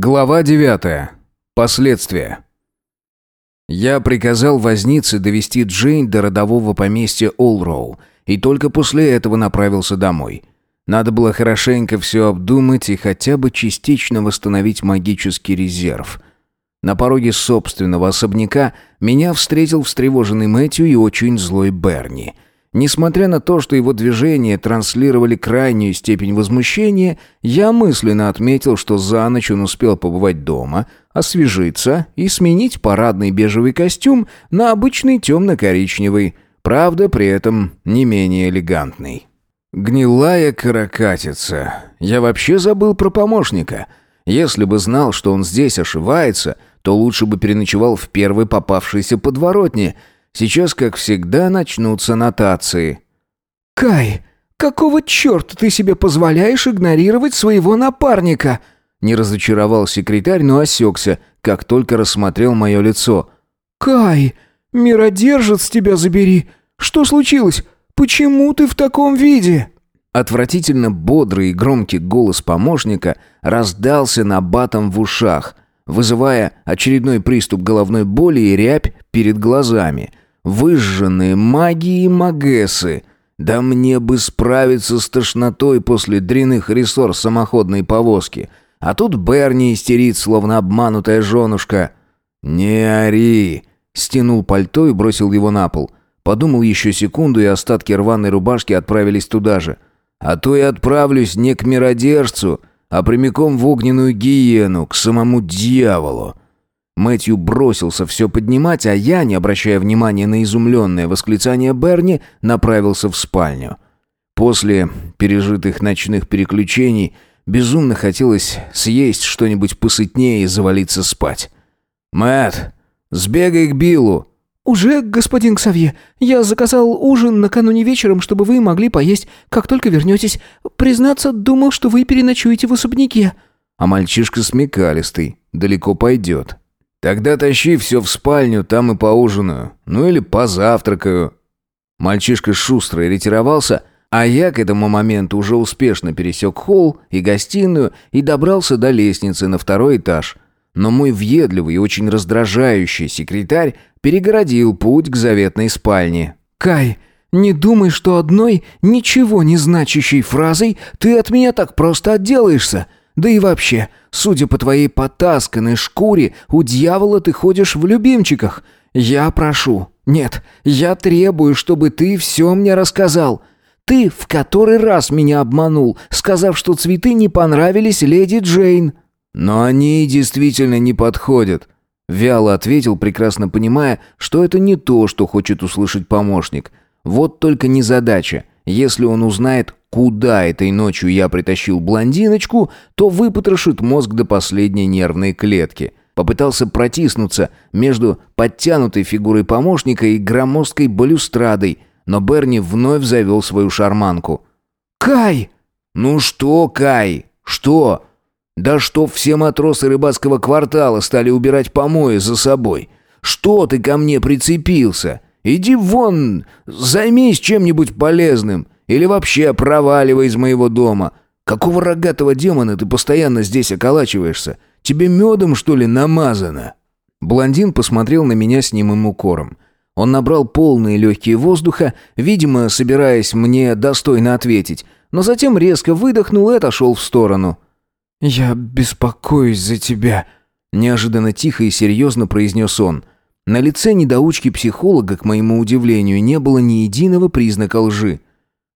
Глава 9. Последствия. Я приказал вознице довести Джейн до родового поместья Олроу, и только после этого направился домой. Надо было хорошенько все обдумать и хотя бы частично восстановить магический резерв. На пороге собственного особняка меня встретил встревоженный Мэтью и очень злой Берни – Несмотря на то, что его движения транслировали крайнюю степень возмущения, я мысленно отметил, что за ночь он успел побывать дома, освежиться и сменить парадный бежевый костюм на обычный темно-коричневый, правда, при этом не менее элегантный. Гнилая каракатица. Я вообще забыл про помощника. Если бы знал, что он здесь ошивается, то лучше бы переночевал в первой попавшейся подворотне — Сейчас, как всегда, начнутся нотации. «Кай, какого черта ты себе позволяешь игнорировать своего напарника?» Не разочаровал секретарь, но осекся, как только рассмотрел мое лицо. «Кай, миродержец тебя забери! Что случилось? Почему ты в таком виде?» Отвратительно бодрый и громкий голос помощника раздался на батом в ушах, вызывая очередной приступ головной боли и рябь перед глазами. Выжженные маги и магессы. Да мне бы справиться с тошнотой после дряных рессор самоходной повозки. А тут Берни истерит, словно обманутая женушка. «Не ори!» Стянул пальто и бросил его на пол. Подумал еще секунду, и остатки рваной рубашки отправились туда же. «А то я отправлюсь не к миродержцу, а прямиком в огненную гиену, к самому дьяволу. Мэтью бросился все поднимать, а я, не обращая внимания на изумленное восклицание Берни, направился в спальню. После пережитых ночных переключений безумно хотелось съесть что-нибудь посытнее и завалиться спать. Мэт, сбегай к Биллу!» «Уже, господин Ксавье, я заказал ужин накануне вечером, чтобы вы могли поесть, как только вернетесь. Признаться, думал, что вы переночуете в особняке». А мальчишка смекалистый, далеко пойдет. «Тогда тащи все в спальню, там и поужинаю. Ну или позавтракаю». Мальчишка шустро ретировался, а я к этому моменту уже успешно пересек холл и гостиную и добрался до лестницы на второй этаж. Но мой въедливый и очень раздражающий секретарь перегородил путь к заветной спальне. «Кай, не думай, что одной ничего не значащей фразой ты от меня так просто отделаешься. Да и вообще, судя по твоей потасканной шкуре, у дьявола ты ходишь в любимчиках. Я прошу, нет, я требую, чтобы ты все мне рассказал. Ты в который раз меня обманул, сказав, что цветы не понравились леди Джейн. Но они действительно не подходят. Вяло ответил, прекрасно понимая, что это не то, что хочет услышать помощник. Вот только незадача. Если он узнает, куда этой ночью я притащил блондиночку, то выпотрошит мозг до последней нервной клетки. Попытался протиснуться между подтянутой фигурой помощника и громоздкой балюстрадой, но Берни вновь завел свою шарманку. «Кай!» «Ну что, Кай? Что?» «Да что все матросы рыбацкого квартала стали убирать помои за собой? Что ты ко мне прицепился? Иди вон, займись чем-нибудь полезным. Или вообще проваливай из моего дома. Какого рогатого демона ты постоянно здесь околачиваешься? Тебе медом, что ли, намазано?» Блондин посмотрел на меня с немым укором. Он набрал полные легкие воздуха, видимо, собираясь мне достойно ответить, но затем резко выдохнул и отошел в сторону. «Я беспокоюсь за тебя», — неожиданно тихо и серьезно произнес он. На лице недоучки-психолога, к моему удивлению, не было ни единого признака лжи.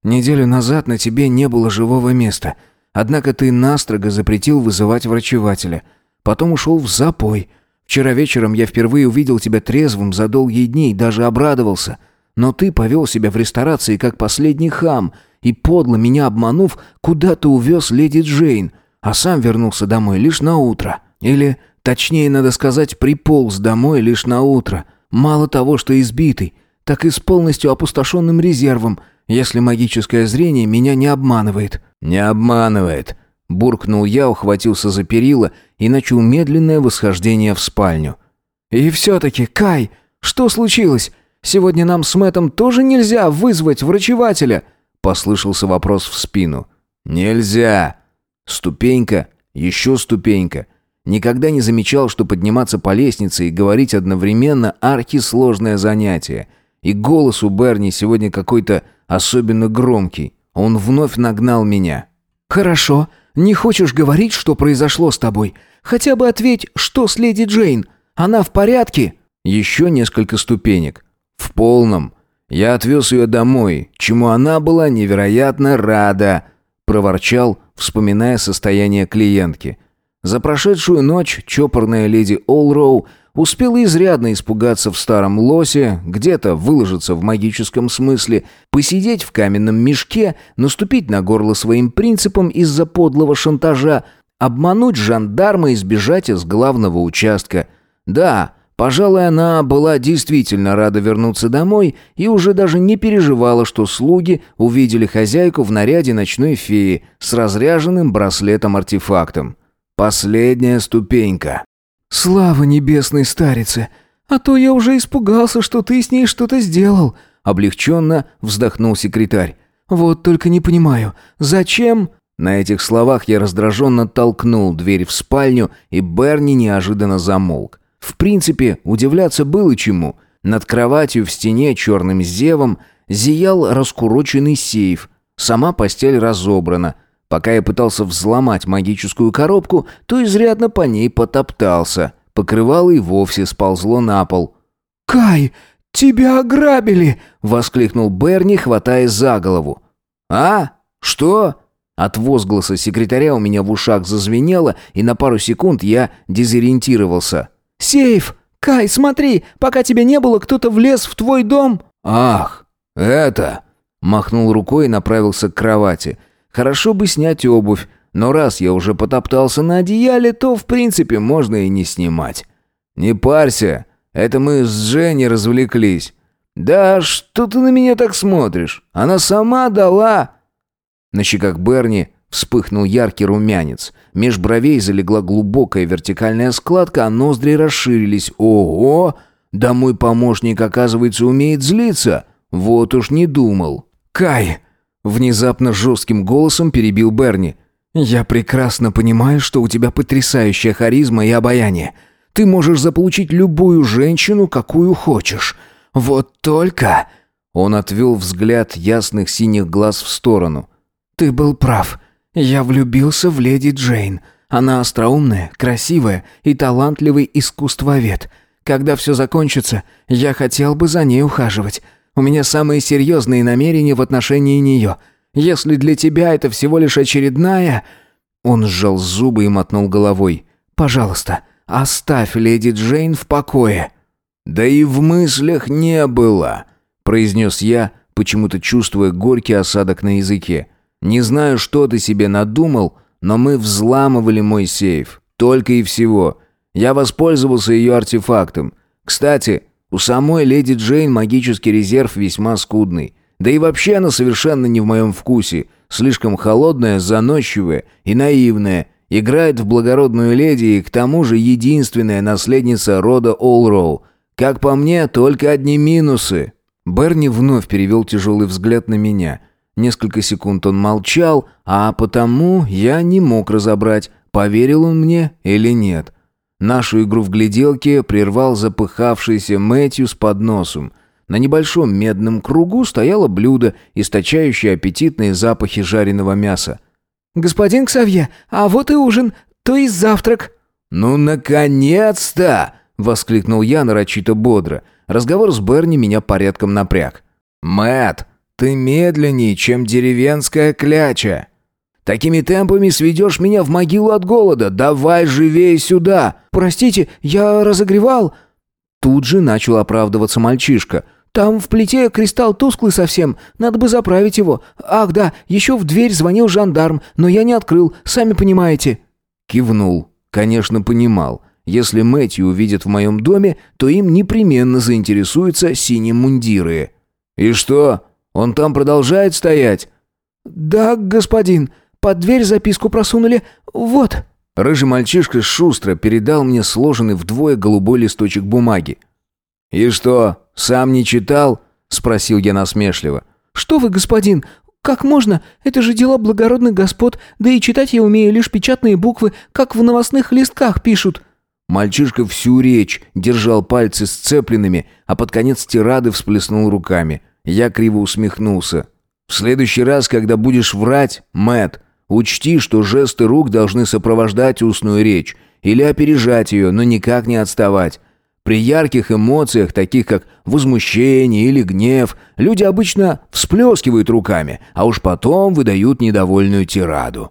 «Неделю назад на тебе не было живого места. Однако ты настрого запретил вызывать врачевателя. Потом ушел в запой. Вчера вечером я впервые увидел тебя трезвым за долгие дни и даже обрадовался. Но ты повел себя в ресторации как последний хам и, подло меня обманув, куда-то увез леди Джейн, а сам вернулся домой лишь на утро. Или Точнее, надо сказать, приполз домой лишь на утро. Мало того, что избитый, так и с полностью опустошенным резервом, если магическое зрение меня не обманывает». «Не обманывает», — буркнул я, ухватился за перила и начал медленное восхождение в спальню. «И все-таки, Кай, что случилось? Сегодня нам с Мэттом тоже нельзя вызвать врачевателя?» Послышался вопрос в спину. «Нельзя!» Ступенька, еще ступенька. Никогда не замечал, что подниматься по лестнице и говорить одновременно архисложное занятие. И голос у Берни сегодня какой-то особенно громкий. Он вновь нагнал меня. «Хорошо. Не хочешь говорить, что произошло с тобой? Хотя бы ответь, что с леди Джейн? Она в порядке?» Еще несколько ступенек. В полном. Я отвез ее домой, чему она была невероятно рада, проворчал, вспоминая состояние клиентки. За прошедшую ночь чопорная леди Олроу успела изрядно испугаться в старом лосе, где-то выложиться в магическом смысле, посидеть в каменном мешке, наступить на горло своим принципам из-за подлого шантажа, обмануть жандарма и сбежать из главного участка. Да, Пожалуй, она была действительно рада вернуться домой и уже даже не переживала, что слуги увидели хозяйку в наряде ночной феи с разряженным браслетом-артефактом. Последняя ступенька. «Слава небесной старице! А то я уже испугался, что ты с ней что-то сделал!» Облегченно вздохнул секретарь. «Вот только не понимаю, зачем...» На этих словах я раздраженно толкнул дверь в спальню, и Берни неожиданно замолк. В принципе, удивляться было чему. Над кроватью в стене черным зевом зиял раскуроченный сейф. Сама постель разобрана. Пока я пытался взломать магическую коробку, то изрядно по ней потоптался. Покрывало и вовсе сползло на пол. «Кай, тебя ограбили!» — воскликнул Берни, хватаясь за голову. «А? Что?» От возгласа секретаря у меня в ушах зазвенело, и на пару секунд я дезориентировался. «Сейф! Кай, смотри, пока тебя не было, кто-то влез в твой дом!» «Ах, это...» Махнул рукой и направился к кровати. «Хорошо бы снять обувь, но раз я уже потоптался на одеяле, то, в принципе, можно и не снимать. Не парься, это мы с Женей развлеклись. Да что ты на меня так смотришь? Она сама дала...» На щеках Берни Вспыхнул яркий румянец. Меж бровей залегла глубокая вертикальная складка, а ноздри расширились. Ого! Да мой помощник, оказывается, умеет злиться. Вот уж не думал. «Кай!» Внезапно жестким голосом перебил Берни. «Я прекрасно понимаю, что у тебя потрясающая харизма и обаяние. Ты можешь заполучить любую женщину, какую хочешь. Вот только...» Он отвел взгляд ясных синих глаз в сторону. «Ты был прав. Я влюбился в леди Джейн. Она остроумная, красивая и талантливый искусствовед. Когда все закончится, я хотел бы за ней ухаживать. У меня самые серьезные намерения в отношении нее. Если для тебя это всего лишь очередная...» Он сжал зубы и мотнул головой. «Пожалуйста, оставь леди Джейн в покое». «Да и в мыслях не было», — произнес я, почему-то чувствуя горький осадок на языке. Не знаю, что ты себе надумал, но мы взламывали мой сейф. Только и всего. Я воспользовался ее артефактом. Кстати, у самой леди Джейн магический резерв весьма скудный. Да и вообще она совершенно не в моем вкусе. Слишком холодная, заносчивая и наивная. Играет в благородную леди и к тому же единственная наследница рода Олроу. Как по мне, только одни минусы. Берни вновь перевел тяжелый взгляд на меня – Несколько секунд он молчал, а потому я не мог разобрать, поверил он мне или нет. Нашу игру в гляделке прервал запыхавшийся Мэтью с подносом. На небольшом медном кругу стояло блюдо, источающее аппетитные запахи жареного мяса. «Господин Ксавье, а вот и ужин, то есть завтрак». «Ну, наконец-то!» — воскликнул я нарочито бодро. Разговор с Берни меня порядком напряг. Мэт, ты медленнее, чем деревенская кляча. Такими темпами сведешь меня в могилу от голода. Давай живее сюда. Простите, я разогревал. Тут же начал оправдываться мальчишка. Там в плите кристалл тусклый совсем, надо бы заправить его. Ах да, еще в дверь звонил жандарм, но я не открыл, сами понимаете». Кивнул. Конечно, понимал. Если Мэтью увидят в моем доме, то им непременно заинтересуются синие мундиры. «И что, он там продолжает стоять?» «Да, господин. Под дверь записку просунули. Вот». Рыжий мальчишка шустро передал мне сложенный вдвое голубой листочек бумаги. «И что, сам не читал?» — спросил я насмешливо. «Что вы, господин? Как можно? Это же дела благородных господ, да и читать я умею лишь печатные буквы, как в новостных листках пишут». Мальчишка всю речь держал пальцы сцепленными, а под конец тирады всплеснул руками. Я криво усмехнулся. «В следующий раз, когда будешь врать, Мэт, учти, что жесты рук должны сопровождать устную речь или опережать ее, но никак не отставать. При ярких эмоциях, таких как возмущение или гнев, люди обычно всплескивают руками, а уж потом выдают недовольную тираду.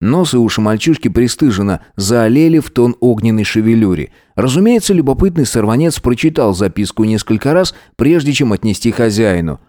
Нос и уши мальчишки пристыженно заолели в тон огненной шевелюре. Разумеется, любопытный сорванец прочитал записку несколько раз, прежде чем отнести хозяину.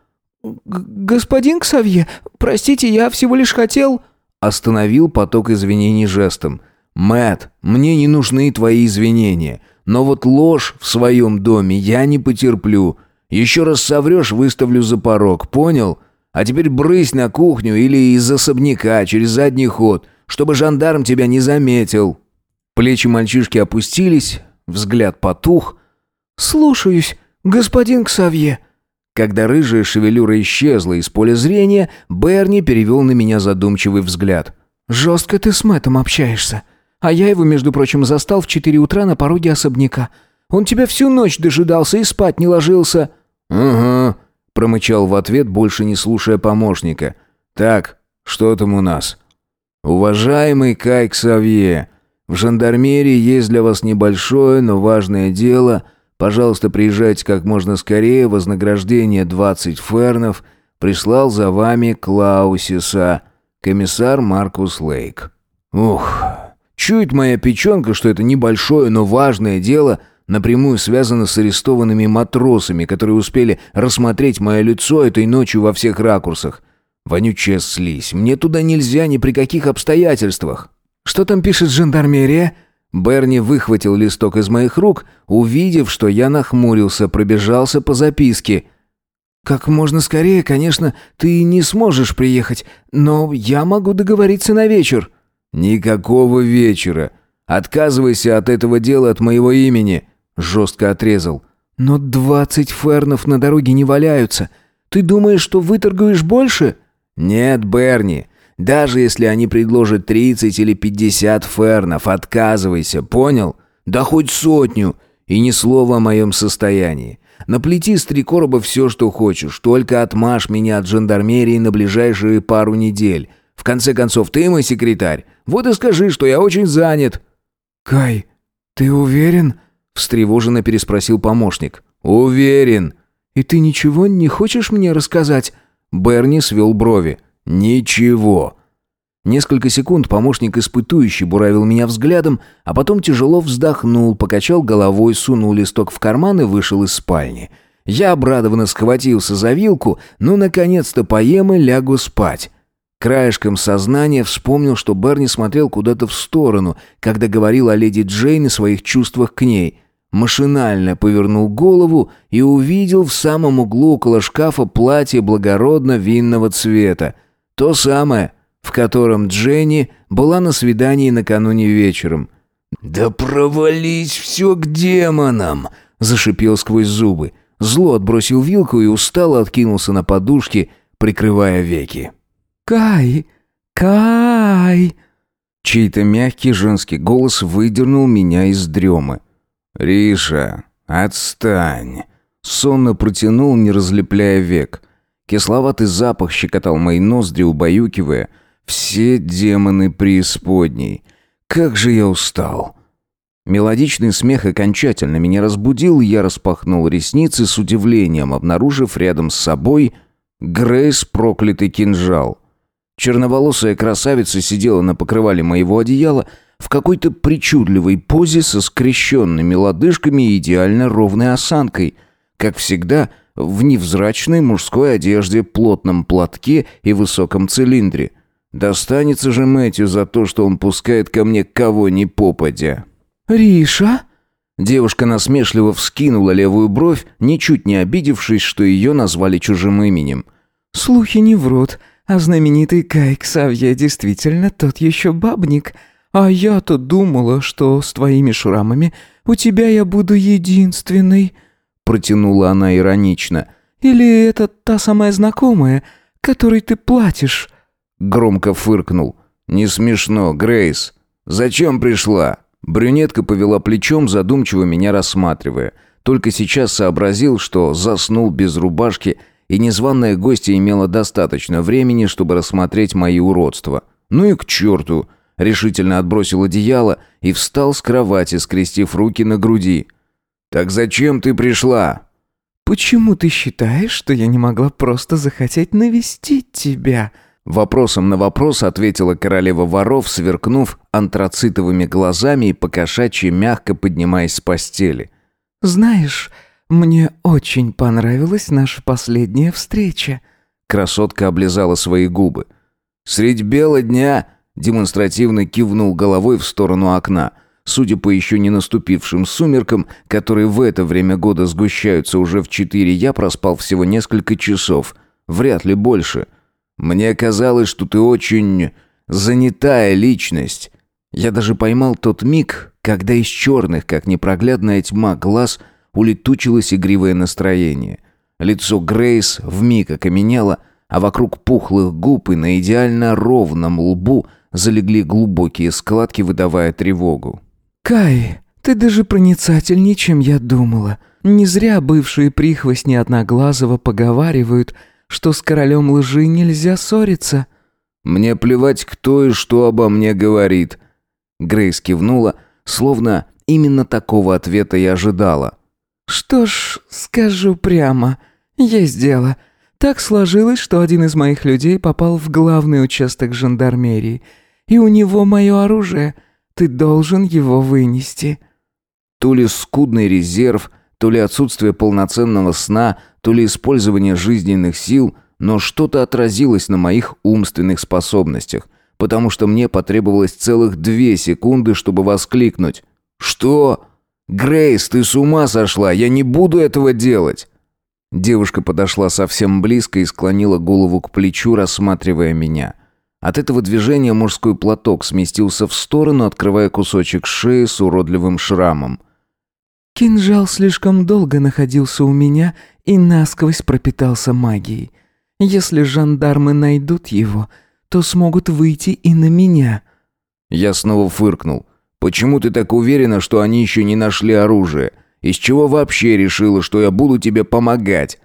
«Господин Ксавье, простите, я всего лишь хотел...» Остановил поток извинений жестом. Мэт, мне не нужны твои извинения. Но вот ложь в своем доме я не потерплю. Еще раз соврешь, выставлю за порог, понял? А теперь брысь на кухню или из особняка через задний ход, чтобы жандарм тебя не заметил». Плечи мальчишки опустились, взгляд потух. «Слушаюсь, господин Ксавье». Когда рыжая шевелюра исчезла из поля зрения, Берни перевел на меня задумчивый взгляд. «Жестко ты с Мэттом общаешься. А я его, между прочим, застал в четыре утра на пороге особняка. Он тебя всю ночь дожидался и спать не ложился». «Угу», — промычал в ответ, больше не слушая помощника. «Так, что там у нас?» «Уважаемый Кай Ксавье, в жандармерии есть для вас небольшое, но важное дело. Пожалуйста, приезжайте как можно скорее. Вознаграждение 20 фернов. Прислал за вами Клаусиса, комиссар Маркус Лейк». «Ух, Чует моя печенка, что это небольшое, но важное дело напрямую связано с арестованными матросами, которые успели рассмотреть мое лицо этой ночью во всех ракурсах. Вонючая слизь. Мне туда нельзя ни при каких обстоятельствах. Что там пишет жандармерия? Берни выхватил листок из моих рук, увидев, что я нахмурился, пробежался по записке. «Как можно скорее, конечно, ты не сможешь приехать, но я могу договориться на вечер». «Никакого вечера. Отказывайся от этого дела от моего имени», — жестко отрезал. «Но двадцать фернов на дороге не валяются. Ты думаешь, что выторгуешь больше?» «Нет, Берни. Даже если они предложат тридцать или пятьдесят фернов, отказывайся, понял? Да хоть сотню. И ни слова о моем состоянии. Наплети с три короба все, что хочешь, только отмажь меня от жандармерии на ближайшие пару недель. В конце концов, ты мой секретарь. Вот и скажи, что я очень занят». «Кай, ты уверен?» — встревоженно переспросил помощник. «Уверен». «И ты ничего не хочешь мне рассказать?» Берни свел брови. «Ничего». Несколько секунд помощник испытующий буравил меня взглядом, а потом тяжело вздохнул, покачал головой, сунул листок в карман и вышел из спальни. Я обрадованно схватился за вилку, ну, наконец-то поем и лягу спать. Краешком сознания вспомнил, что Берни смотрел куда-то в сторону, когда говорил о леди Джейн и своих чувствах к ней. Машинально повернул голову и увидел в самом углу около шкафа платье благородно-винного цвета. То самое, в котором Дженни была на свидании накануне вечером. «Да провались все к демонам!» – зашипел сквозь зубы. Зло отбросил вилку и устало откинулся на подушки, прикрывая веки. «Кай! Кай!» Чей-то мягкий женский голос выдернул меня из дремы. «Риша, отстань!» Сонно протянул, не разлепляя век. Кисловатый запах щекотал мои ноздри, убаюкивая. Все демоны преисподней. Как же я устал! Мелодичный смех окончательно меня разбудил, и я распахнул ресницы с удивлением, обнаружив рядом с собой Грейс проклятый кинжал. Черноволосая красавица сидела на покрывале моего одеяла в какой-то причудливой позе со скрещенными лодыжками и идеально ровной осанкой. Как всегда, в невзрачной мужской одежде, плотном платке и высоком цилиндре. Достанется же Мэтью за то, что он пускает ко мне кого ни попадя. «Риша?» Девушка насмешливо вскинула левую бровь, ничуть не обидевшись, что ее назвали чужим именем. «Слухи не врут. А знаменитый Кай Ксавье действительно тот еще бабник. А я-то думала, что с твоими шрамами у тебя я буду единственной». Протянула она иронично. «Или это та самая знакомая, который ты платишь?» Громко фыркнул. «Не смешно, Грейс. Зачем пришла?» Брюнетка повела плечом, задумчиво меня рассматривая. Только сейчас сообразил, что заснул без рубашки, и незваная гостья имела достаточно времени, чтобы рассмотреть мои уродства. Ну и к черту! Решительно отбросил одеяло и встал с кровати, скрестив руки на груди. «Так зачем ты пришла?» «Почему ты считаешь, что я не могла просто захотеть навестить тебя?» Вопросом на вопрос ответила королева воров, сверкнув антрацитовыми глазами и покошачьи мягко поднимаясь с постели. «Знаешь, мне очень понравилась наша последняя встреча». Красотка облизала свои губы. «Средь бела дня...» демонстративно кивнул головой в сторону окна. Судя по еще не наступившим сумеркам, которые в это время года сгущаются уже в четыре, я проспал всего несколько часов. Вряд ли больше. Мне казалось, что ты очень занятая личность. Я даже поймал тот миг, когда из черных, как непроглядная тьма, глаз улетучилось игривое настроение. Лицо Грейс вмиг окаменело, а вокруг пухлых губ и на идеально ровном лбу залегли глубокие складки, выдавая тревогу. «Кай, ты даже проницательнее, чем я думала. Не зря бывшие прихвостни Одноглазого поговаривают, что с королем лжи нельзя ссориться». «Мне плевать, кто и что обо мне говорит». Грейс кивнула, словно именно такого ответа и ожидала. «Что ж, скажу прямо, есть дело. Так сложилось, что один из моих людей попал в главный участок жандармерии, и у него мое оружие — ты должен его вынести». То ли скудный резерв, то ли отсутствие полноценного сна, то ли использование жизненных сил, но что-то отразилось на моих умственных способностях, потому что мне потребовалось целых две секунды, чтобы воскликнуть. «Что? Грейс, ты с ума сошла? Я не буду этого делать!» Девушка подошла совсем близко и склонила голову к плечу, рассматривая меня. От этого движения мужской платок сместился в сторону, открывая кусочек шеи с уродливым шрамом. «Кинжал слишком долго находился у меня и насквозь пропитался магией. Если жандармы найдут его, то смогут выйти и на меня». Я снова фыркнул. «Почему ты так уверена, что они еще не нашли оружие? Из чего вообще решила, что я буду тебе помогать?»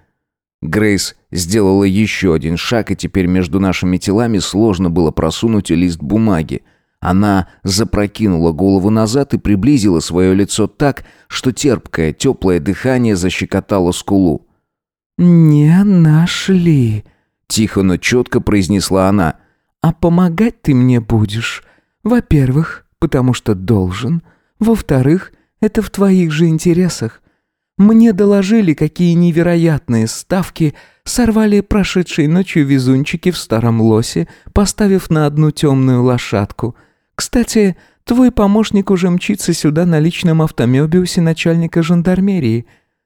Грейс сделала еще один шаг, и теперь между нашими телами сложно было просунуть лист бумаги. Она запрокинула голову назад и приблизила свое лицо так, что терпкое, теплое дыхание защекотало скулу. «Не нашли», — тихо, но четко произнесла она. «А помогать ты мне будешь. Во-первых, потому что должен. Во-вторых, это в твоих же интересах. Мне доложили, какие невероятные ставки сорвали прошедшей ночью везунчики в старом лосе, поставив на одну темную лошадку. Кстати, твой помощник уже мчится сюда на личном автомебиусе начальника жандармерии.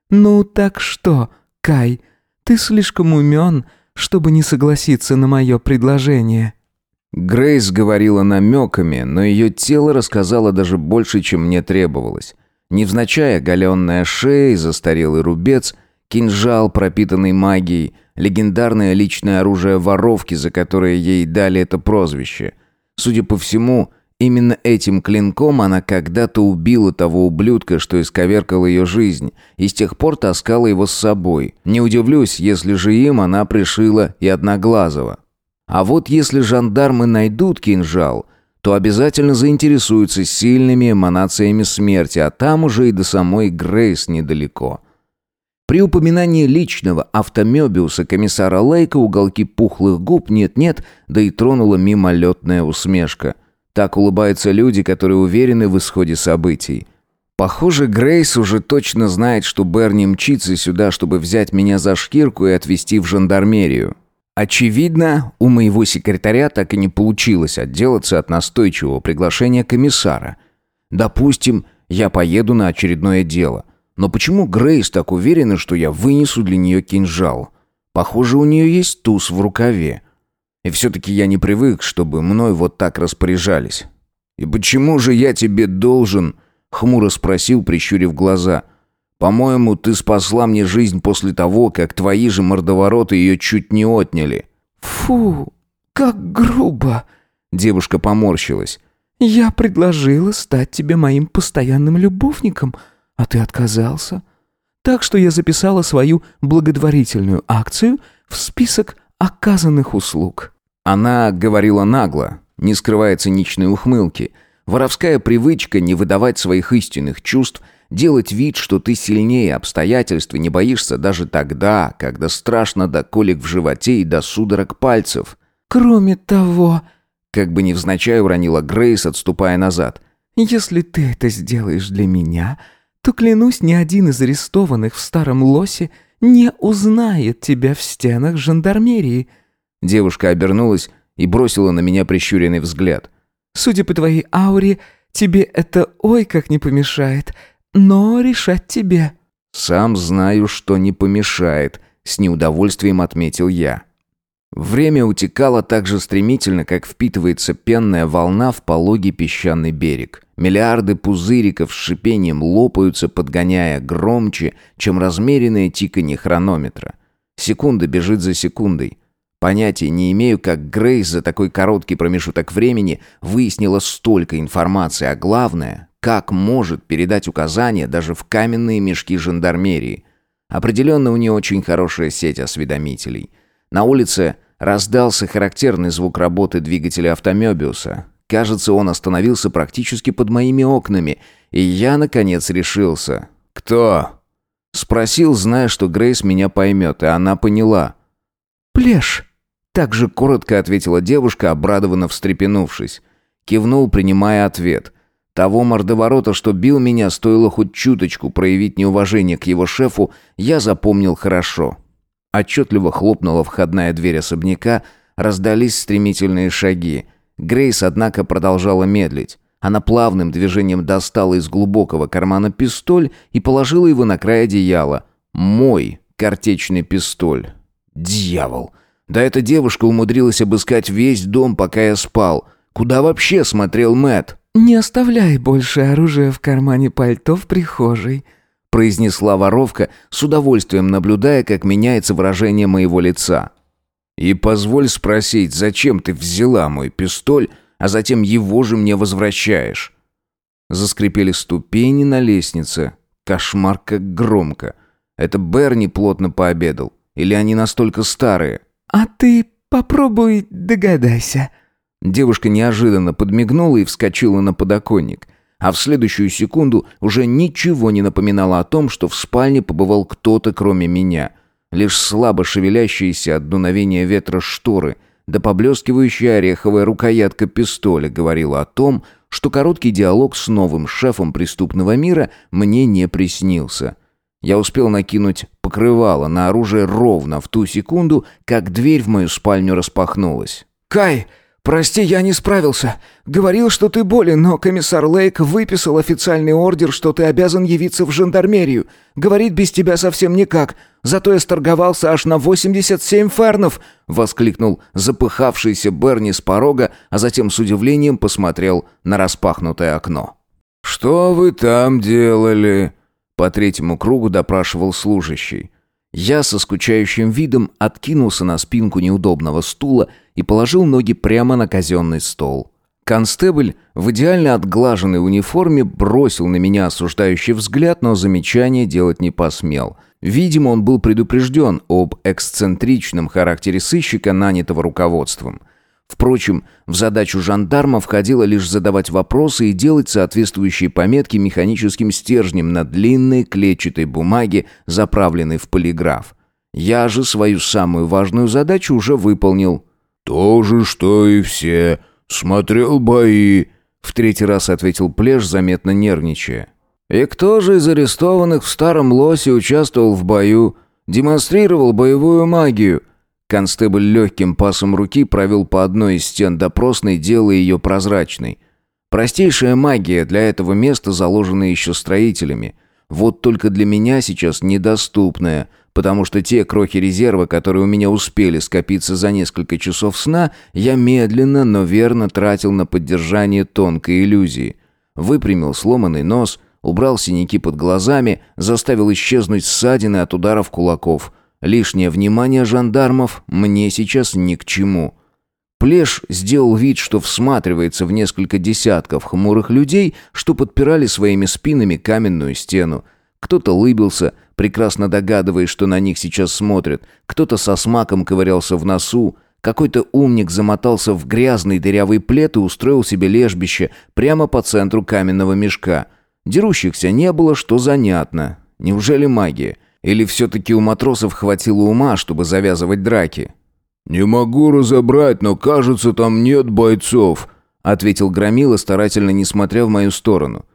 Ну так что, Кай, ты слишком умен, чтобы не согласиться на мое предложение». Грейс говорила намеками, но ее тело рассказало даже больше, чем мне требовалось. Невзначай оголенная шея и застарелый рубец, кинжал, пропитанный магией, легендарное личное оружие воровки, за которое ей дали это прозвище. Судя по всему, именно этим клинком она когда-то убила того ублюдка, что исковеркал ее жизнь, и с тех пор таскала его с собой. Не удивлюсь, если же им она пришила и Одноглазого. А вот если жандармы найдут кинжал, то обязательно заинтересуются сильными эманациями смерти, а там уже и до самой Грейс недалеко. При упоминании личного автомебиуса комиссара Лейка уголки пухлых губ нет-нет, да и тронула мимолетная усмешка. Так улыбаются люди, которые уверены в исходе событий. Похоже, Грейс уже точно знает, что Берни мчится сюда, чтобы взять меня за шкирку и отвезти в жандармерию. Очевидно, у моего секретаря так и не получилось отделаться от настойчивого приглашения комиссара. Допустим, я поеду на очередное дело. Но почему Грейс так уверена, что я вынесу для нее кинжал? Похоже, у нее есть туз в рукаве. И все-таки я не привык, чтобы мной вот так распоряжались. «И почему же я тебе должен?» — хмуро спросил, прищурив глаза. «По-моему, ты спасла мне жизнь после того, как твои же мордовороты ее чуть не отняли». «Фу, как грубо!» Девушка поморщилась. «Я предложила стать тебе моим постоянным любовником, а ты отказался. Так что я записала свою благотворительную акцию в список оказанных услуг». Она говорила нагло, не скрывая циничной ухмылки. Воровская привычка не выдавать своих истинных чувств, делать вид, что ты сильнее обстоятельств и не боишься даже тогда, когда страшно до колик в животе и до судорог пальцев. «Кроме того...» Как бы невзначай уронила Грейс, отступая назад. «Если ты это сделаешь для меня, то, клянусь, ни один из арестованных в старом лосе не узнает тебя в стенах жандармерии». Девушка обернулась и бросила на меня прищуренный взгляд. «Судя по твоей ауре, тебе это ой как не помешает, но решать тебе». «Сам знаю, что не помешает», — с неудовольствием отметил я. Время утекало так же стремительно, как впитывается пенная волна в пологий песчаный берег. Миллиарды пузыриков с шипением лопаются, подгоняя громче, чем размеренное тиканье хронометра. Секунда бежит за секундой. Понятия не имею, как Грейс за такой короткий промежуток времени выяснила столько информации, а главное, как может передать указания даже в каменные мешки жандармерии. Определенно у нее очень хорошая сеть осведомителей – на улице раздался характерный звук работы двигателя автомебиуса. Кажется, он остановился практически под моими окнами, и я, наконец, решился. «Кто?» Спросил, зная, что Грейс меня поймет, и она поняла. «Плеш», — так же коротко ответила девушка, обрадованно встрепенувшись. Кивнул, принимая ответ. Того мордоворота, что бил меня, стоило хоть чуточку проявить неуважение к его шефу, я запомнил хорошо. Отчетливо хлопнула входная дверь особняка, раздались стремительные шаги. Грейс, однако, продолжала медлить. Она плавным движением достала из глубокого кармана пистоль и положила его на край одеяла. Мой картечный пистоль. Дьявол! Да эта девушка умудрилась обыскать весь дом, пока я спал. Куда вообще смотрел Мэт? «Не оставляй больше оружия в кармане пальто в прихожей», произнесла воровка, с удовольствием наблюдая, как меняется выражение моего лица. «И позволь спросить, зачем ты взяла мой пистоль, а затем его же мне возвращаешь?» Заскрипели ступени на лестнице. Кошмар как громко. Это Берни плотно пообедал. Или они настолько старые? «А ты попробуй догадайся». Девушка неожиданно подмигнула и вскочила на подоконник а в следующую секунду уже ничего не напоминало о том, что в спальне побывал кто-то кроме меня. Лишь слабо шевелящиеся от дуновения ветра шторы, да поблескивающая ореховая рукоятка пистоля говорила о том, что короткий диалог с новым шефом преступного мира мне не приснился. Я успел накинуть покрывало на оружие ровно в ту секунду, как дверь в мою спальню распахнулась. «Кай!» «Прости, я не справился. Говорил, что ты болен, но комиссар Лейк выписал официальный ордер, что ты обязан явиться в жандармерию. Говорит, без тебя совсем никак. Зато я сторговался аж на 87 фернов!» — воскликнул запыхавшийся Берни с порога, а затем с удивлением посмотрел на распахнутое окно. «Что вы там делали?» — по третьему кругу допрашивал служащий. Я со скучающим видом откинулся на спинку неудобного стула и положил ноги прямо на казенный стол. Констебль в идеально отглаженной униформе бросил на меня осуждающий взгляд, но замечания делать не посмел. Видимо, он был предупрежден об эксцентричном характере сыщика, нанятого руководством. Впрочем, в задачу жандарма входило лишь задавать вопросы и делать соответствующие пометки механическим стержнем на длинной клетчатой бумаге, заправленной в полиграф. Я же свою самую важную задачу уже выполнил. «То же, что и все. Смотрел бои», — в третий раз ответил Плеш, заметно нервничая. «И кто же из арестованных в Старом Лосе участвовал в бою, демонстрировал боевую магию?» Констебль легким пасом руки провел по одной из стен допросной, делая ее прозрачной. Простейшая магия для этого места заложена еще строителями. Вот только для меня сейчас недоступная, потому что те крохи резерва, которые у меня успели скопиться за несколько часов сна, я медленно, но верно тратил на поддержание тонкой иллюзии. Выпрямил сломанный нос, убрал синяки под глазами, заставил исчезнуть ссадины от ударов кулаков – Лишнее внимание жандармов мне сейчас ни к чему. Плеш сделал вид, что всматривается в несколько десятков хмурых людей, что подпирали своими спинами каменную стену. Кто-то лыбился, прекрасно догадываясь, что на них сейчас смотрят. Кто-то со смаком ковырялся в носу. Какой-то умник замотался в грязный дырявый плед и устроил себе лежбище прямо по центру каменного мешка. Дерущихся не было, что занятно. Неужели магия? Или все-таки у матросов хватило ума, чтобы завязывать драки? «Не могу разобрать, но кажется, там нет бойцов», — ответил Громила, старательно не смотря в мою сторону.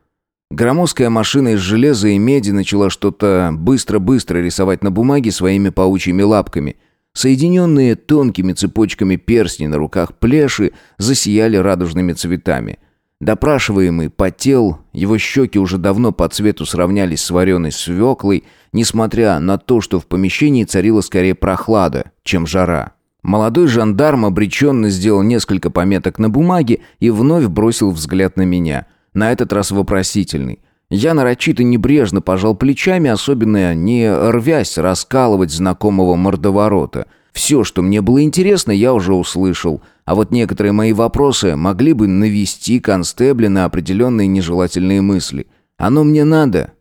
Громоздкая машина из железа и меди начала что-то быстро-быстро рисовать на бумаге своими паучьими лапками. Соединенные тонкими цепочками перстни на руках плеши засияли радужными цветами. Допрашиваемый потел, его щеки уже давно по цвету сравнялись с вареной свеклой, несмотря на то, что в помещении царила скорее прохлада, чем жара. Молодой жандарм обреченно сделал несколько пометок на бумаге и вновь бросил взгляд на меня, на этот раз вопросительный. Я нарочито небрежно пожал плечами, особенно не рвясь раскалывать знакомого мордоворота. Все, что мне было интересно, я уже услышал, а вот некоторые мои вопросы могли бы навести констебля на определенные нежелательные мысли. Оно мне надо.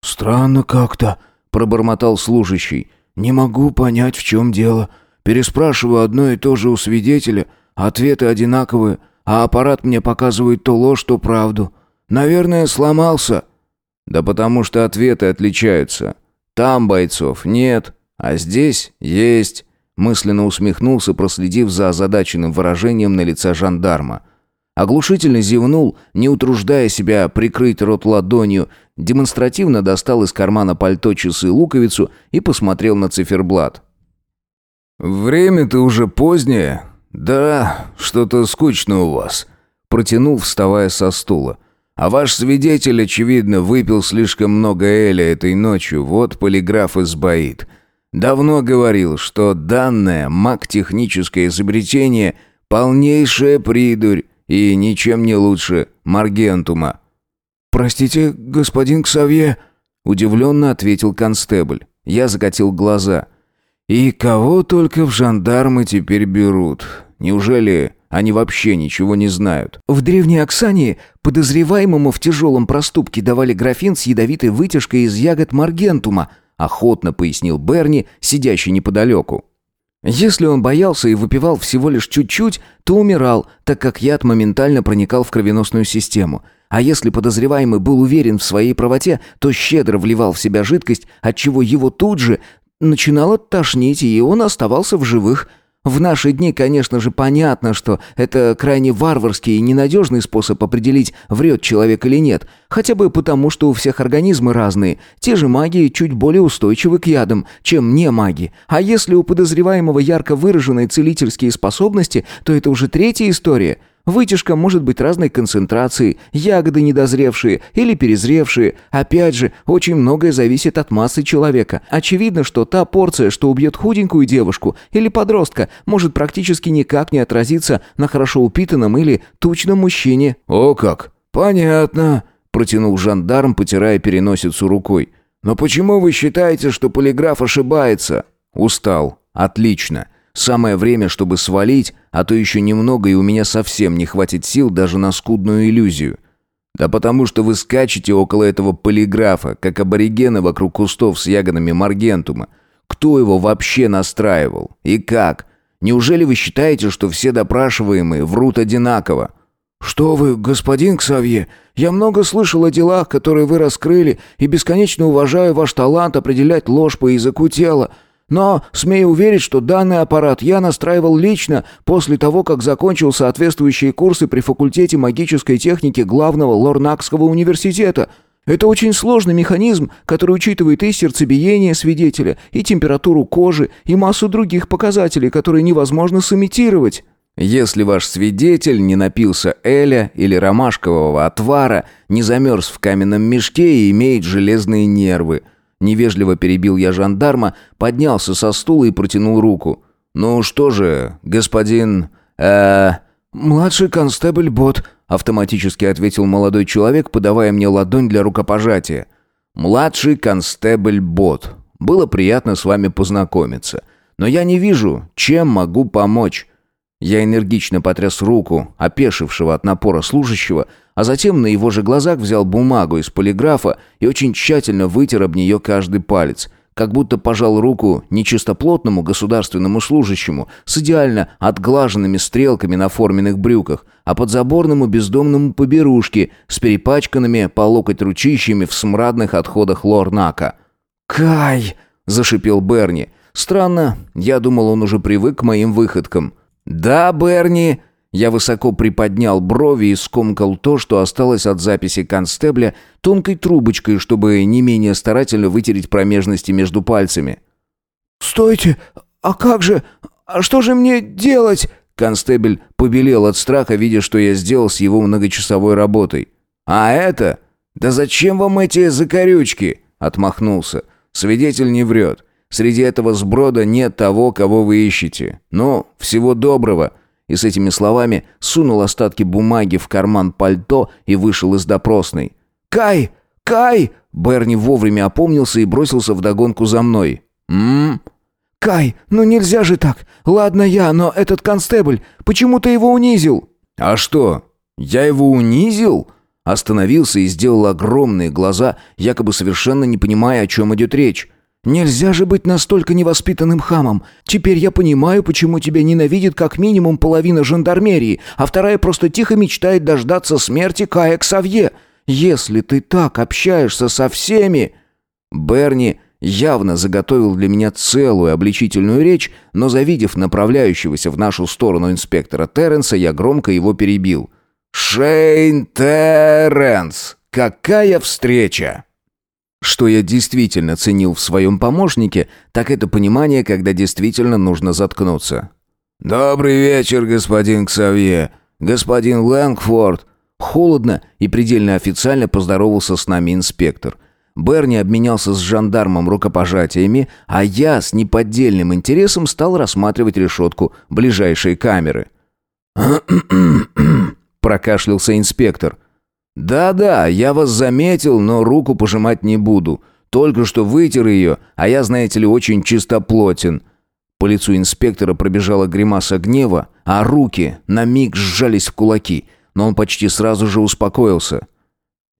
«Странно как-то», — пробормотал служащий. «Не могу понять, в чем дело. Переспрашиваю одно и то же у свидетеля, ответы одинаковые, а аппарат мне показывает то ложь, то правду. Наверное, сломался». «Да потому что ответы отличаются. Там бойцов нет, а здесь есть», — мысленно усмехнулся, проследив за озадаченным выражением на лице жандарма. Оглушительно зевнул, не утруждая себя прикрыть рот ладонью, демонстративно достал из кармана пальто часы луковицу и посмотрел на циферблат. «Время-то уже позднее. Да, что-то скучно у вас», — протянул, вставая со стула. А ваш свидетель, очевидно, выпил слишком много эля этой ночью, вот полиграф и. Давно говорил, что данное маг-техническое изобретение — полнейшая придурь и ничем не лучше Маргентума. «Простите, господин Ксавье», — удивленно ответил констебль. Я закатил глаза. «И кого только в жандармы теперь берут? Неужели они вообще ничего не знают. В Древней Оксании подозреваемому в тяжелом проступке давали графин с ядовитой вытяжкой из ягод маргентума, охотно пояснил Берни, сидящий неподалеку. Если он боялся и выпивал всего лишь чуть-чуть, то умирал, так как яд моментально проникал в кровеносную систему. А если подозреваемый был уверен в своей правоте, то щедро вливал в себя жидкость, отчего его тут же начинало тошнить, и он оставался в живых – в наши дни, конечно же, понятно, что это крайне варварский и ненадежный способ определить, врет человек или нет, хотя бы потому, что у всех организмы разные. Те же маги чуть более устойчивы к ядам, чем не маги. А если у подозреваемого ярко выраженные целительские способности, то это уже третья история – Вытяжка может быть разной концентрации, ягоды недозревшие или перезревшие. Опять же, очень многое зависит от массы человека. Очевидно, что та порция, что убьет худенькую девушку или подростка, может практически никак не отразиться на хорошо упитанном или тучном мужчине. «О как! Понятно!» – протянул жандарм, потирая переносицу рукой. «Но почему вы считаете, что полиграф ошибается?» «Устал. Отлично. Самое время, чтобы свалить, а то еще немного, и у меня совсем не хватит сил даже на скудную иллюзию. Да потому что вы скачете около этого полиграфа, как аборигены вокруг кустов с ягодами маргентума. Кто его вообще настраивал? И как? Неужели вы считаете, что все допрашиваемые врут одинаково? «Что вы, господин Ксавье, я много слышал о делах, которые вы раскрыли, и бесконечно уважаю ваш талант определять ложь по языку тела. Но смею уверить, что данный аппарат я настраивал лично после того, как закончил соответствующие курсы при факультете магической техники главного Лорнакского университета. Это очень сложный механизм, который учитывает и сердцебиение свидетеля, и температуру кожи, и массу других показателей, которые невозможно сымитировать. Если ваш свидетель не напился эля или ромашкового отвара, не замерз в каменном мешке и имеет железные нервы – Невежливо перебил я жандарма, поднялся со стула и протянул руку. «Ну что же, господин... э «Младший констебль Бот», — автоматически ответил молодой человек, подавая мне ладонь для рукопожатия. «Младший констебль Бот. Было приятно с вами познакомиться. Но я не вижу, чем могу помочь». Я энергично потряс руку опешившего от напора служащего, а затем на его же глазах взял бумагу из полиграфа и очень тщательно вытер об нее каждый палец, как будто пожал руку нечистоплотному государственному служащему с идеально отглаженными стрелками на форменных брюках, а подзаборному бездомному поберушке с перепачканными по локоть ручищами в смрадных отходах лорнака. «Кай!» – зашипел Берни. «Странно, я думал, он уже привык к моим выходкам». «Да, Берни!» Я высоко приподнял брови и скомкал то, что осталось от записи констебля, тонкой трубочкой, чтобы не менее старательно вытереть промежности между пальцами. «Стойте! А как же? А что же мне делать?» Констебль побелел от страха, видя, что я сделал с его многочасовой работой. «А это? Да зачем вам эти закорючки?» Отмахнулся. «Свидетель не врет. Среди этого сброда нет того, кого вы ищете. Ну, всего доброго». И с этими словами сунул остатки бумаги в карман пальто и вышел из допросной. «Кай! Кай!» Берни вовремя опомнился и бросился вдогонку за мной. «М-м?» «Кай, ну нельзя же так! Ладно я, но этот констебль, почему ты его унизил?» «А что, я его унизил?» Остановился и сделал огромные глаза, якобы совершенно не понимая, о чем идет речь. «Нельзя же быть настолько невоспитанным хамом. Теперь я понимаю, почему тебя ненавидит как минимум половина жандармерии, а вторая просто тихо мечтает дождаться смерти Кая Ксавье. Если ты так общаешься со всеми...» Берни явно заготовил для меня целую обличительную речь, но завидев направляющегося в нашу сторону инспектора Терренса, я громко его перебил. «Шейн Терренс! Какая встреча!» Что я действительно ценил в своем помощнике, так это понимание, когда действительно нужно заткнуться. «Добрый вечер, господин Ксавье. Господин Лэнгфорд». Холодно и предельно официально поздоровался с нами инспектор. Берни обменялся с жандармом рукопожатиями, а я с неподдельным интересом стал рассматривать решетку ближайшей камеры. прокашлялся инспектор. «Да-да, я вас заметил, но руку пожимать не буду. Только что вытер ее, а я, знаете ли, очень чистоплотен». По лицу инспектора пробежала гримаса гнева, а руки на миг сжались в кулаки, но он почти сразу же успокоился.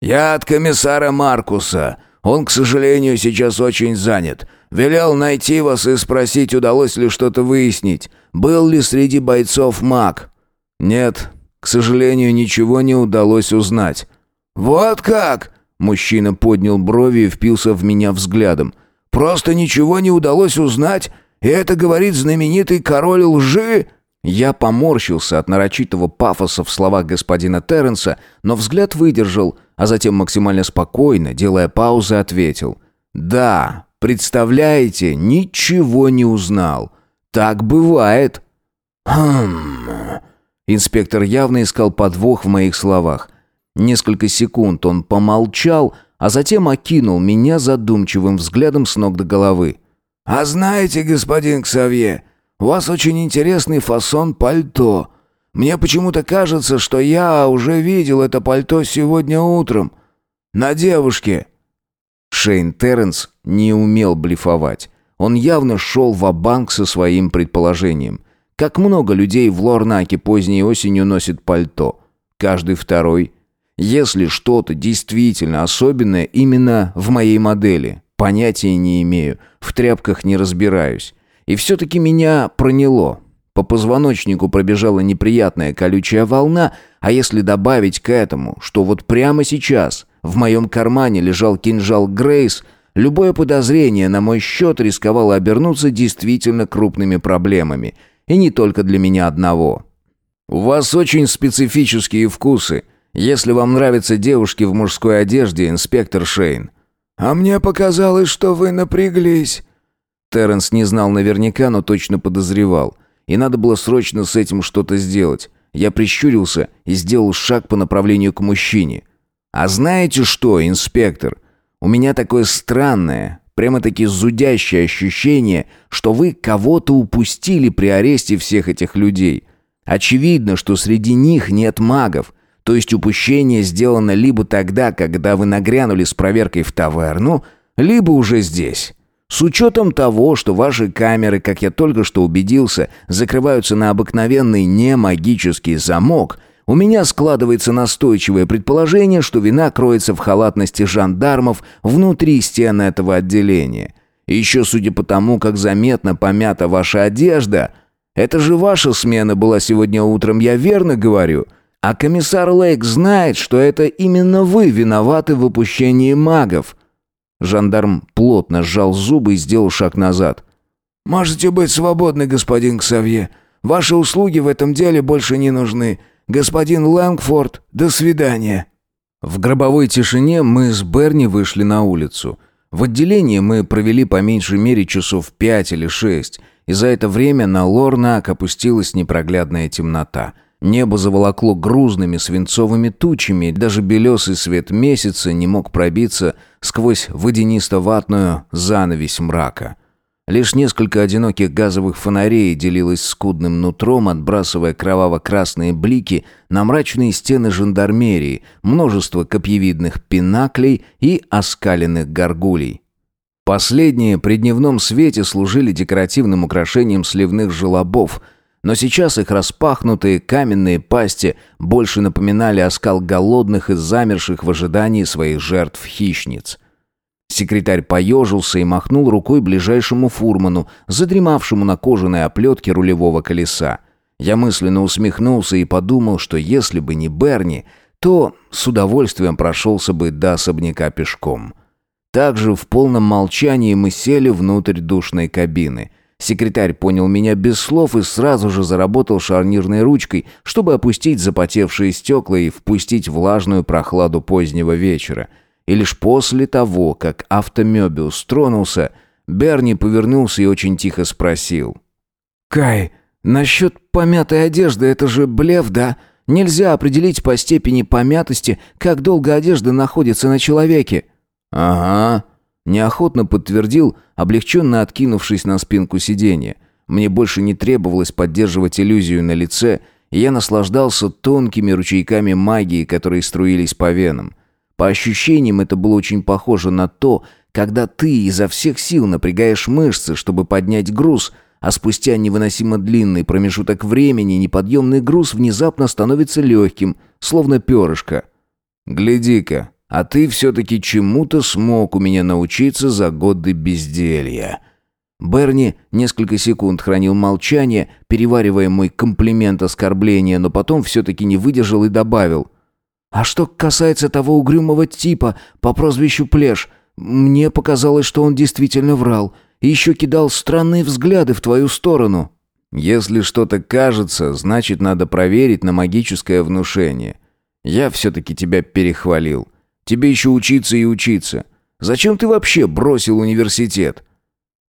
«Я от комиссара Маркуса. Он, к сожалению, сейчас очень занят. Велел найти вас и спросить, удалось ли что-то выяснить. Был ли среди бойцов маг?» «Нет, к сожалению, ничего не удалось узнать. «Вот как?» Мужчина поднял брови и впился в меня взглядом. «Просто ничего не удалось узнать? И это говорит знаменитый король лжи?» Я поморщился от нарочитого пафоса в словах господина Терренса, но взгляд выдержал, а затем максимально спокойно, делая паузы, ответил. «Да, представляете, ничего не узнал. Так бывает». «Хм...» Инспектор явно искал подвох в моих словах. Несколько секунд он помолчал, а затем окинул меня задумчивым взглядом с ног до головы. «А знаете, господин Ксавье, у вас очень интересный фасон пальто. Мне почему-то кажется, что я уже видел это пальто сегодня утром. На девушке». Шейн Терренс не умел блефовать. Он явно шел в банк со своим предположением – как много людей в Лорнаке поздней осенью носит пальто? Каждый второй. Если что-то действительно особенное именно в моей модели, понятия не имею, в тряпках не разбираюсь. И все-таки меня проняло. По позвоночнику пробежала неприятная колючая волна, а если добавить к этому, что вот прямо сейчас в моем кармане лежал кинжал Грейс, любое подозрение на мой счет рисковало обернуться действительно крупными проблемами – и не только для меня одного. У вас очень специфические вкусы. Если вам нравятся девушки в мужской одежде, инспектор Шейн. А мне показалось, что вы напряглись. Терренс не знал наверняка, но точно подозревал. И надо было срочно с этим что-то сделать. Я прищурился и сделал шаг по направлению к мужчине. «А знаете что, инспектор? У меня такое странное, Прямо-таки зудящее ощущение, что вы кого-то упустили при аресте всех этих людей. Очевидно, что среди них нет магов. То есть упущение сделано либо тогда, когда вы нагрянули с проверкой в таверну, либо уже здесь. С учетом того, что ваши камеры, как я только что убедился, закрываются на обыкновенный немагический замок, у меня складывается настойчивое предположение, что вина кроется в халатности жандармов внутри стен этого отделения. И еще судя по тому, как заметно помята ваша одежда, это же ваша смена была сегодня утром, я верно говорю? А комиссар Лейк знает, что это именно вы виноваты в выпущении магов. Жандарм плотно сжал зубы и сделал шаг назад. «Можете быть свободны, господин Ксавье. Ваши услуги в этом деле больше не нужны. Господин Лэнгфорд, до свидания». В гробовой тишине мы с Берни вышли на улицу. В отделении мы провели по меньшей мере часов пять или шесть, и за это время на Лорнак опустилась непроглядная темнота. Небо заволокло грузными свинцовыми тучами, даже белесый свет месяца не мог пробиться сквозь водянисто-ватную занавесь мрака. Лишь несколько одиноких газовых фонарей делилось скудным нутром, отбрасывая кроваво-красные блики на мрачные стены жандармерии, множество копьевидных пинаклей и оскаленных горгулей. Последние при дневном свете служили декоративным украшением сливных желобов, но сейчас их распахнутые каменные пасти больше напоминали оскал голодных и замерших в ожидании своих жертв хищниц. Секретарь поежился и махнул рукой ближайшему фурману, задремавшему на кожаной оплетке рулевого колеса. Я мысленно усмехнулся и подумал, что если бы не Берни, то с удовольствием прошелся бы до особняка пешком. Также в полном молчании мы сели внутрь душной кабины. Секретарь понял меня без слов и сразу же заработал шарнирной ручкой, чтобы опустить запотевшие стекла и впустить влажную прохладу позднего вечера. И лишь после того, как автомебиус тронулся, Берни повернулся и очень тихо спросил. «Кай, насчет помятой одежды это же блеф, да? Нельзя определить по степени помятости, как долго одежда находится на человеке». «Ага», — неохотно подтвердил, облегченно откинувшись на спинку сиденья. Мне больше не требовалось поддерживать иллюзию на лице, и я наслаждался тонкими ручейками магии, которые струились по венам. По ощущениям это было очень похоже на то, когда ты изо всех сил напрягаешь мышцы, чтобы поднять груз, а спустя невыносимо длинный промежуток времени неподъемный груз внезапно становится легким, словно перышко. «Гляди-ка, а ты все-таки чему-то смог у меня научиться за годы безделья». Берни несколько секунд хранил молчание, переваривая мой комплимент оскорбления, но потом все-таки не выдержал и добавил. «А что касается того угрюмого типа по прозвищу Плеш, мне показалось, что он действительно врал и еще кидал странные взгляды в твою сторону». «Если что-то кажется, значит, надо проверить на магическое внушение. Я все-таки тебя перехвалил. Тебе еще учиться и учиться. Зачем ты вообще бросил университет?»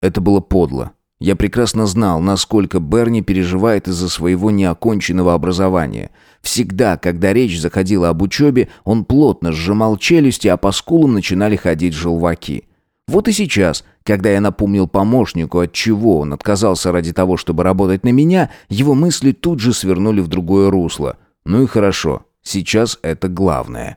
Это было подло. Я прекрасно знал, насколько Берни переживает из-за своего неоконченного образования. Всегда, когда речь заходила об учебе, он плотно сжимал челюсти, а по скулам начинали ходить желваки. Вот и сейчас, когда я напомнил помощнику, от чего он отказался ради того, чтобы работать на меня, его мысли тут же свернули в другое русло. Ну и хорошо, сейчас это главное.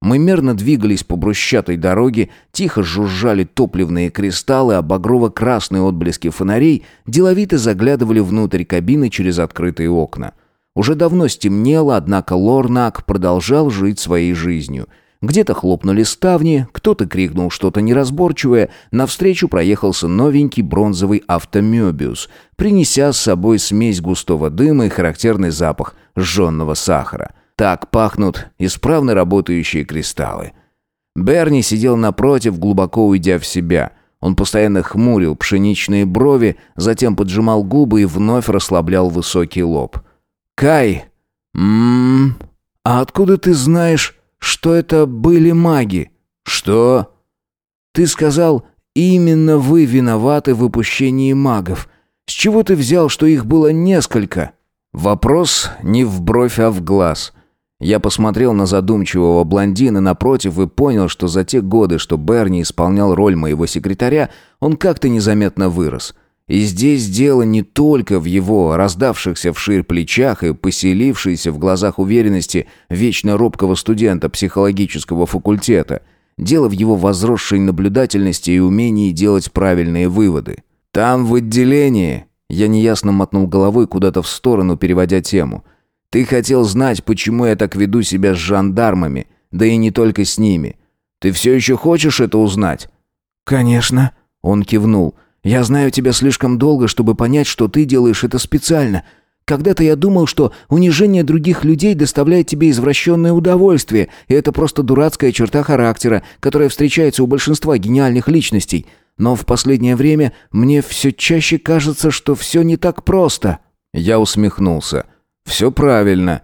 Мы мерно двигались по брусчатой дороге, тихо жужжали топливные кристаллы, а багрово-красные отблески фонарей деловито заглядывали внутрь кабины через открытые окна. Уже давно стемнело, однако Лорнак продолжал жить своей жизнью. Где-то хлопнули ставни, кто-то крикнул что-то неразборчивое, навстречу проехался новенький бронзовый автомебиус, принеся с собой смесь густого дыма и характерный запах сжженного сахара. Так пахнут исправно работающие кристаллы. Берни сидел напротив, глубоко уйдя в себя. Он постоянно хмурил пшеничные брови, затем поджимал губы и вновь расслаблял высокий лоб. «Кай, ммм, а откуда ты знаешь, что это были маги?» «Что?» «Ты сказал, именно вы виноваты в выпущении магов. С чего ты взял, что их было несколько?» Вопрос не в бровь, а в глаз. Я посмотрел на задумчивого блондина напротив и понял, что за те годы, что Берни исполнял роль моего секретаря, он как-то незаметно вырос. И здесь дело не только в его раздавшихся вширь плечах и поселившейся в глазах уверенности вечно робкого студента психологического факультета. Дело в его возросшей наблюдательности и умении делать правильные выводы. «Там, в отделении...» Я неясно мотнул головой куда-то в сторону, переводя тему. «Ты хотел знать, почему я так веду себя с жандармами, да и не только с ними. Ты все еще хочешь это узнать?» «Конечно», — он кивнул. «Я знаю тебя слишком долго, чтобы понять, что ты делаешь это специально. Когда-то я думал, что унижение других людей доставляет тебе извращенное удовольствие, и это просто дурацкая черта характера, которая встречается у большинства гениальных личностей. Но в последнее время мне все чаще кажется, что все не так просто». Я усмехнулся. «Все правильно.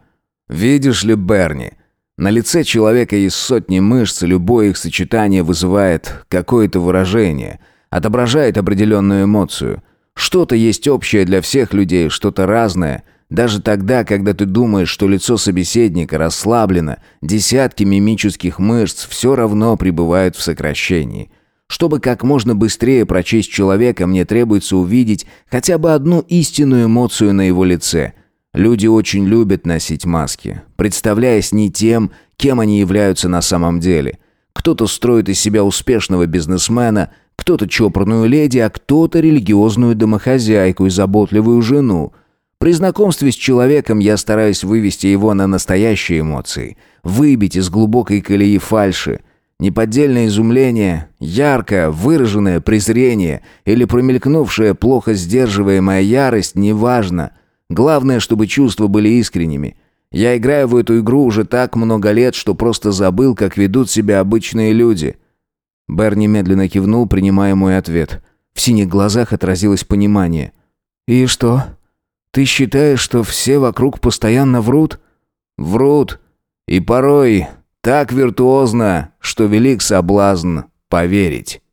Видишь ли, Берни, на лице человека есть сотни мышц, любое их сочетание вызывает какое-то выражение, отображает определенную эмоцию». Что-то есть общее для всех людей, что-то разное. Даже тогда, когда ты думаешь, что лицо собеседника расслаблено, десятки мимических мышц все равно пребывают в сокращении. Чтобы как можно быстрее прочесть человека, мне требуется увидеть хотя бы одну истинную эмоцию на его лице. Люди очень любят носить маски, представляясь не тем, кем они являются на самом деле. Кто-то строит из себя успешного бизнесмена – кто-то чопорную леди, а кто-то религиозную домохозяйку и заботливую жену. При знакомстве с человеком я стараюсь вывести его на настоящие эмоции, выбить из глубокой колеи фальши. Неподдельное изумление, яркое, выраженное презрение или промелькнувшая плохо сдерживаемая ярость, неважно. Главное, чтобы чувства были искренними. Я играю в эту игру уже так много лет, что просто забыл, как ведут себя обычные люди. Берни медленно кивнул, принимая мой ответ. В синих глазах отразилось понимание. «И что? Ты считаешь, что все вокруг постоянно врут?» «Врут. И порой так виртуозно, что велик соблазн поверить».